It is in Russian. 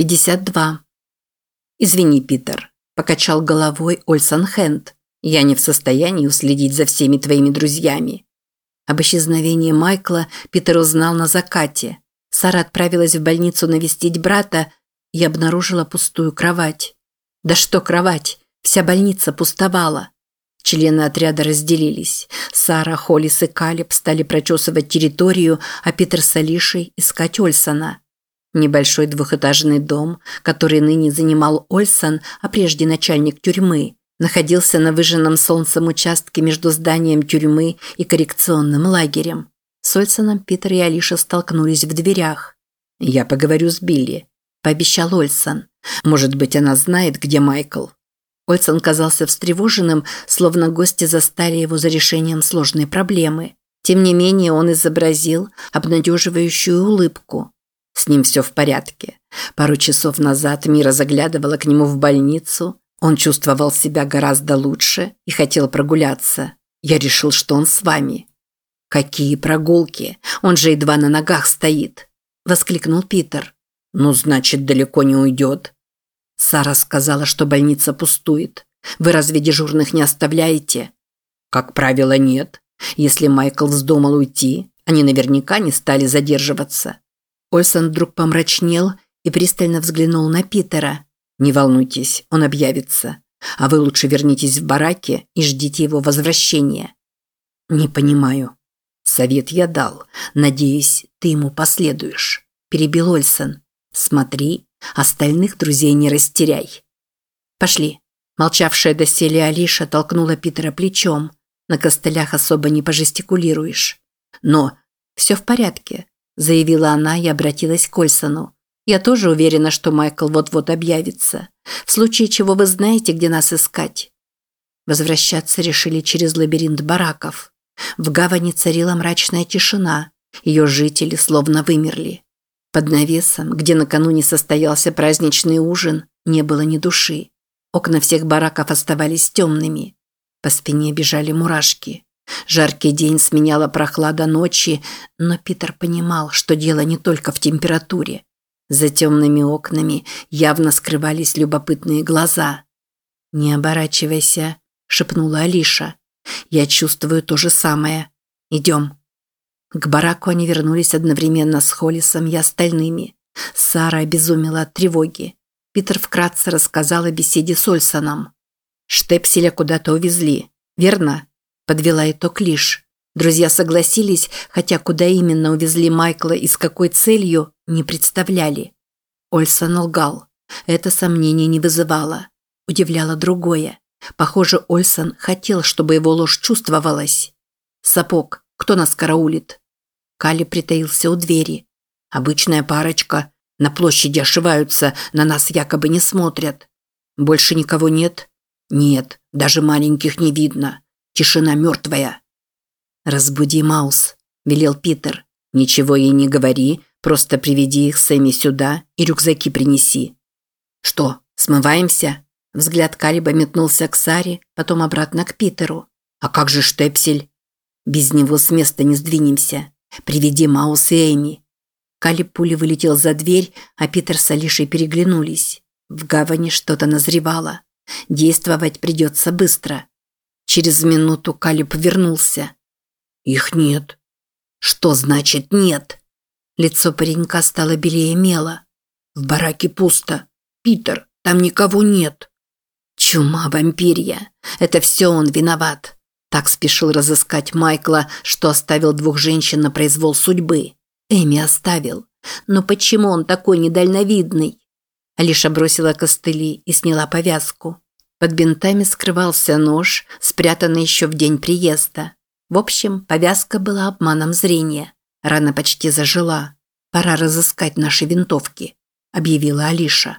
52. «Извини, Питер», – покачал головой Ольсон Хенд. «Я не в состоянии уследить за всеми твоими друзьями». Об исчезновении Майкла Питер узнал на закате. Сара отправилась в больницу навестить брата и обнаружила пустую кровать. Да что кровать? Вся больница пустовала. Члены отряда разделились. Сара, Холлис и Калиб стали прочесывать территорию, а Питер с Алишей искать Ольсона. Небольшой двухэтажный дом, который ныне занимал Ольсон, а прежде начальник тюрьмы, находился на выжженном солнцем участке между зданием тюрьмы и коррекционным лагерем. С Ольсоном Питер и Алиша столкнулись в дверях. «Я поговорю с Билли», – пообещал Ольсон. «Может быть, она знает, где Майкл». Ольсон казался встревоженным, словно гости застали его за решением сложной проблемы. Тем не менее, он изобразил обнадеживающую улыбку. С ним все в порядке. Пару часов назад Мира заглядывала к нему в больницу. Он чувствовал себя гораздо лучше и хотел прогуляться. Я решил, что он с вами. «Какие прогулки? Он же едва на ногах стоит!» – воскликнул Питер. «Ну, значит, далеко не уйдет». Сара сказала, что больница пустует. Вы разве дежурных не оставляете? Как правило, нет. Если Майкл вздумал уйти, они наверняка не стали задерживаться. Ольсон вдруг помрачнел и пристально взглянул на Питера. «Не волнуйтесь, он объявится. А вы лучше вернитесь в бараке и ждите его возвращения». «Не понимаю». «Совет я дал. Надеюсь, ты ему последуешь», – перебил Ольсон. «Смотри, остальных друзей не растеряй». «Пошли». Молчавшая доселе Алиша толкнула Питера плечом. На костылях особо не пожестикулируешь. «Но все в порядке заявила она и обратилась к Ольсону. Я тоже уверена, что Майкл вот-вот объявится. В случае чего вы знаете, где нас искать. Возвращаться решили через лабиринт бараков. В гавани царила мрачная тишина. Ее жители словно вымерли. Под навесом, где накануне состоялся праздничный ужин, не было ни души. Окна всех бараков оставались темными. По спине бежали мурашки. Жаркий день сменяла прохлада ночи, но Питер понимал, что дело не только в температуре. За темными окнами явно скрывались любопытные глаза. «Не оборачивайся», – шепнула Алиша. «Я чувствую то же самое. Идем». К бараку они вернулись одновременно с Холлисом и остальными. Сара обезумела от тревоги. Питер вкратце рассказал о беседе с Ольсоном. «Штепселя куда-то увезли, верно?» Подвела итог Лиш. Друзья согласились, хотя куда именно увезли Майкла и с какой целью, не представляли. Ольсон лгал. Это сомнений не вызывало. Удивляло другое. Похоже, Ольсон хотел, чтобы его ложь чувствовалась. «Сапог, кто нас караулит?» Кали притаился у двери. «Обычная парочка. На площади ошиваются, на нас якобы не смотрят. Больше никого нет?» «Нет, даже маленьких не видно. Тишина мертвая. «Разбуди Маус», – велел Питер. «Ничего ей не говори, просто приведи их Сэмми сюда и рюкзаки принеси». «Что, смываемся?» Взгляд Калиба метнулся к Саре, потом обратно к Питеру. «А как же Штепсель?» «Без него с места не сдвинемся. Приведи Маус и Эми». Калиб пули вылетел за дверь, а Питер с Алишей переглянулись. В гавани что-то назревало. Действовать придется быстро. Через минуту Калиб вернулся. «Их нет». «Что значит нет?» Лицо паренька стало белее мела. «В бараке пусто. Питер, там никого нет». «Чума вампирья. Это все он виноват». Так спешил разыскать Майкла, что оставил двух женщин на произвол судьбы. Эми оставил. Но почему он такой недальновидный? Алиша бросила костыли и сняла повязку. Под бинтами скрывался нож, спрятанный еще в день приезда. В общем, повязка была обманом зрения. Рана почти зажила. «Пора разыскать наши винтовки», – объявила Алиша.